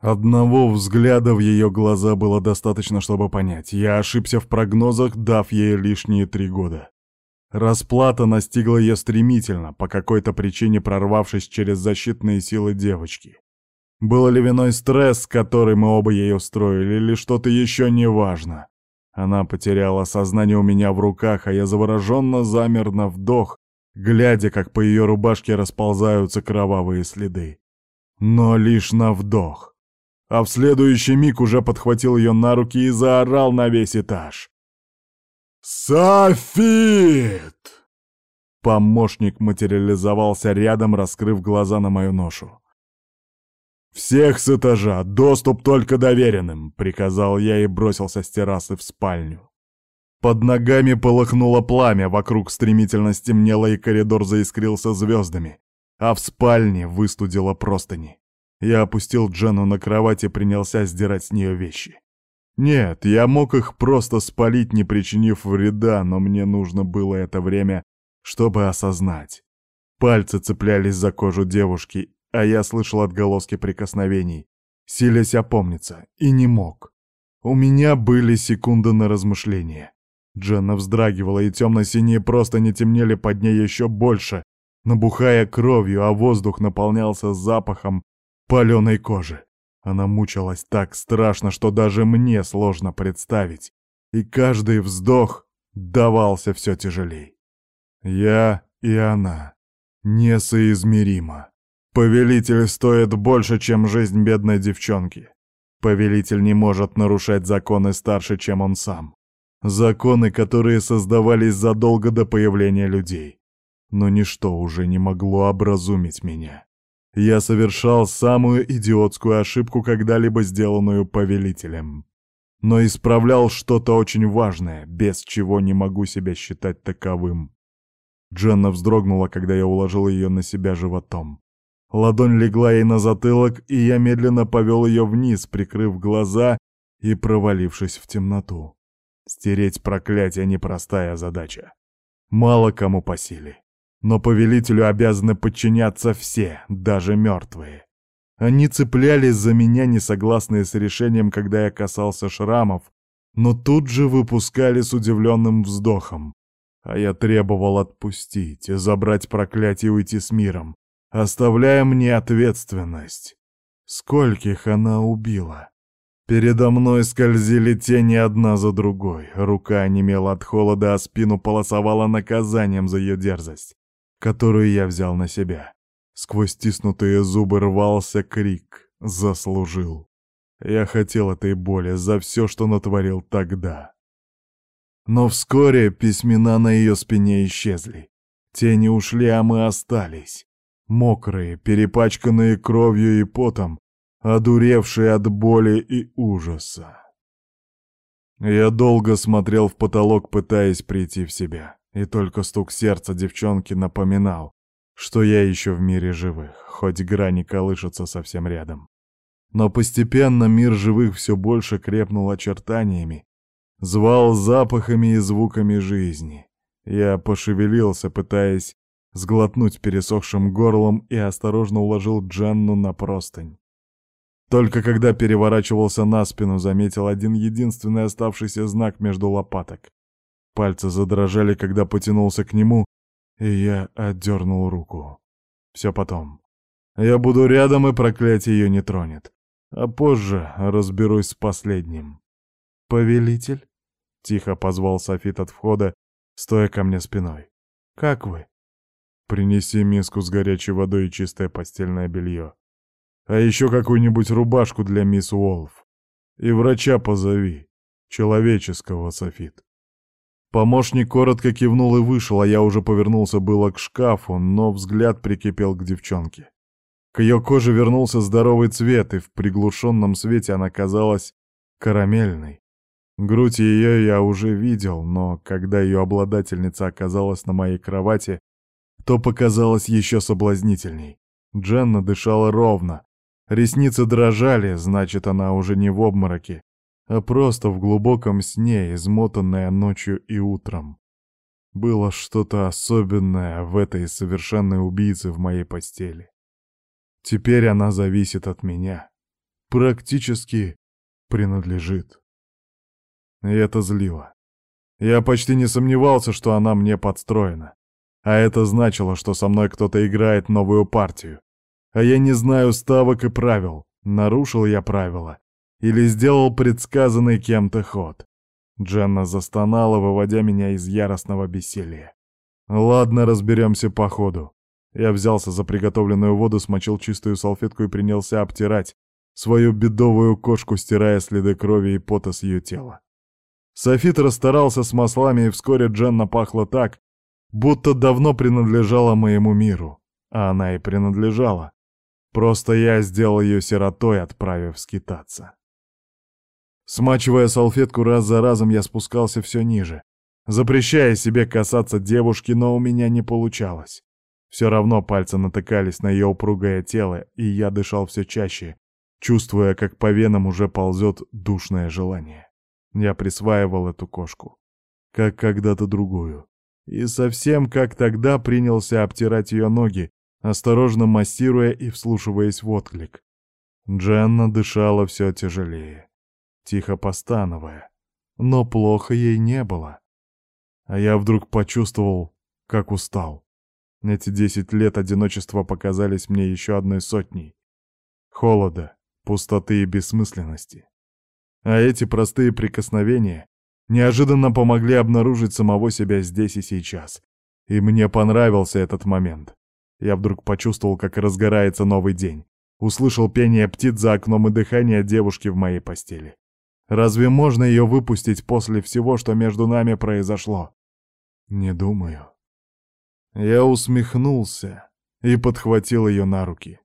Одного взгляда в ее глаза было достаточно, чтобы понять. Я ошибся в прогнозах, дав ей лишние три года. Расплата настигла ее стремительно, по какой-то причине прорвавшись через защитные силы девочки. Был ли виной стресс, который мы оба ей устроили, или что-то еще неважно? Она потеряла сознание у меня в руках, а я завороженно замер на вдох, глядя, как по ее рубашке расползаются кровавые следы. Но лишь на вдох а в следующий миг уже подхватил ее на руки и заорал на весь этаж. «Софит!» Помощник материализовался рядом, раскрыв глаза на мою ношу. «Всех с этажа, доступ только доверенным», — приказал я и бросился с террасы в спальню. Под ногами полыхнуло пламя, вокруг стремительно стемнело и коридор заискрился звездами, а в спальне выстудило простыни. Я опустил Джену на кровать и принялся сдирать с нее вещи. Нет, я мог их просто спалить, не причинив вреда, но мне нужно было это время, чтобы осознать. Пальцы цеплялись за кожу девушки, а я слышал отголоски прикосновений, силясь опомниться, и не мог. У меня были секунды на размышление. Дженна вздрагивала, и темно-синие просто не темнели под ней еще больше, набухая кровью, а воздух наполнялся запахом паленой кожи. Она мучилась так страшно, что даже мне сложно представить, и каждый вздох давался все тяжелей. Я и она несоизмеримо. Повелитель стоит больше, чем жизнь бедной девчонки. Повелитель не может нарушать законы старше, чем он сам. Законы, которые создавались задолго до появления людей. Но ничто уже не могло образумить меня. Я совершал самую идиотскую ошибку, когда-либо сделанную повелителем. Но исправлял что-то очень важное, без чего не могу себя считать таковым. Дженна вздрогнула, когда я уложил ее на себя животом. Ладонь легла ей на затылок, и я медленно повел ее вниз, прикрыв глаза и провалившись в темноту. Стереть проклятие — непростая задача. Мало кому по силе. Но повелителю обязаны подчиняться все, даже мертвые. Они цеплялись за меня, несогласные с решением, когда я касался шрамов, но тут же выпускали с удивленным вздохом. А я требовал отпустить, забрать проклятие и уйти с миром, оставляя мне ответственность. Скольких она убила? Передо мной скользили тени одна за другой. Рука онемела от холода, а спину полосовала наказанием за ее дерзость которую я взял на себя. Сквозь стиснутые зубы рвался крик «Заслужил!». Я хотел этой боли за все, что натворил тогда. Но вскоре письмена на ее спине исчезли. Тени ушли, а мы остались. Мокрые, перепачканные кровью и потом, одуревшие от боли и ужаса. Я долго смотрел в потолок, пытаясь прийти в себя. И только стук сердца девчонки напоминал, что я еще в мире живых, хоть грани колышется совсем рядом. Но постепенно мир живых все больше крепнул очертаниями, звал запахами и звуками жизни. Я пошевелился, пытаясь сглотнуть пересохшим горлом и осторожно уложил Дженну на простынь. Только когда переворачивался на спину, заметил один единственный оставшийся знак между лопаток. Пальцы задрожали, когда потянулся к нему, и я отдернул руку. Все потом. Я буду рядом, и проклятие ее не тронет. А позже разберусь с последним. «Повелитель?» — тихо позвал Софит от входа, стоя ко мне спиной. «Как вы?» «Принеси миску с горячей водой и чистое постельное белье. А еще какую-нибудь рубашку для мисс Уолф. И врача позови. Человеческого, Софит». Помощник коротко кивнул и вышел, а я уже повернулся было к шкафу, но взгляд прикипел к девчонке. К ее коже вернулся здоровый цвет, и в приглушенном свете она казалась карамельной. Грудь ее я уже видел, но когда ее обладательница оказалась на моей кровати, то показалось еще соблазнительней. Дженна дышала ровно. Ресницы дрожали, значит, она уже не в обмороке, а просто в глубоком сне, измотанная ночью и утром. Было что-то особенное в этой совершенной убийце в моей постели. Теперь она зависит от меня. практически принадлежит. И это злило. Я почти не сомневался, что она мне подстроена. А это значило, что со мной кто-то играет новую партию. А я не знаю ставок и правил, нарушил я правила или сделал предсказанный кем-то ход. Дженна застонала, выводя меня из яростного бессилия. Ладно, разберемся по ходу. Я взялся за приготовленную воду, смочил чистую салфетку и принялся обтирать свою бедовую кошку, стирая следы крови и пота с ее тела. Софит расстарался с маслами, и вскоре Дженна пахла так, будто давно принадлежала моему миру. А она и принадлежала. Просто я сделал ее сиротой, отправив скитаться. Смачивая салфетку раз за разом, я спускался все ниже, запрещая себе касаться девушки, но у меня не получалось. Все равно пальцы натыкались на ее упругое тело, и я дышал все чаще, чувствуя, как по венам уже ползет душное желание. Я присваивал эту кошку, как когда-то другую, и совсем как тогда принялся обтирать ее ноги, осторожно массируя и вслушиваясь в отклик. Дженна дышала все тяжелее, тихо постановая, но плохо ей не было. А я вдруг почувствовал, как устал. Эти десять лет одиночества показались мне еще одной сотней. Холода, пустоты и бессмысленности. А эти простые прикосновения неожиданно помогли обнаружить самого себя здесь и сейчас. И мне понравился этот момент. Я вдруг почувствовал, как разгорается новый день. Услышал пение птиц за окном и дыхание девушки в моей постели. Разве можно ее выпустить после всего, что между нами произошло? Не думаю. Я усмехнулся и подхватил ее на руки.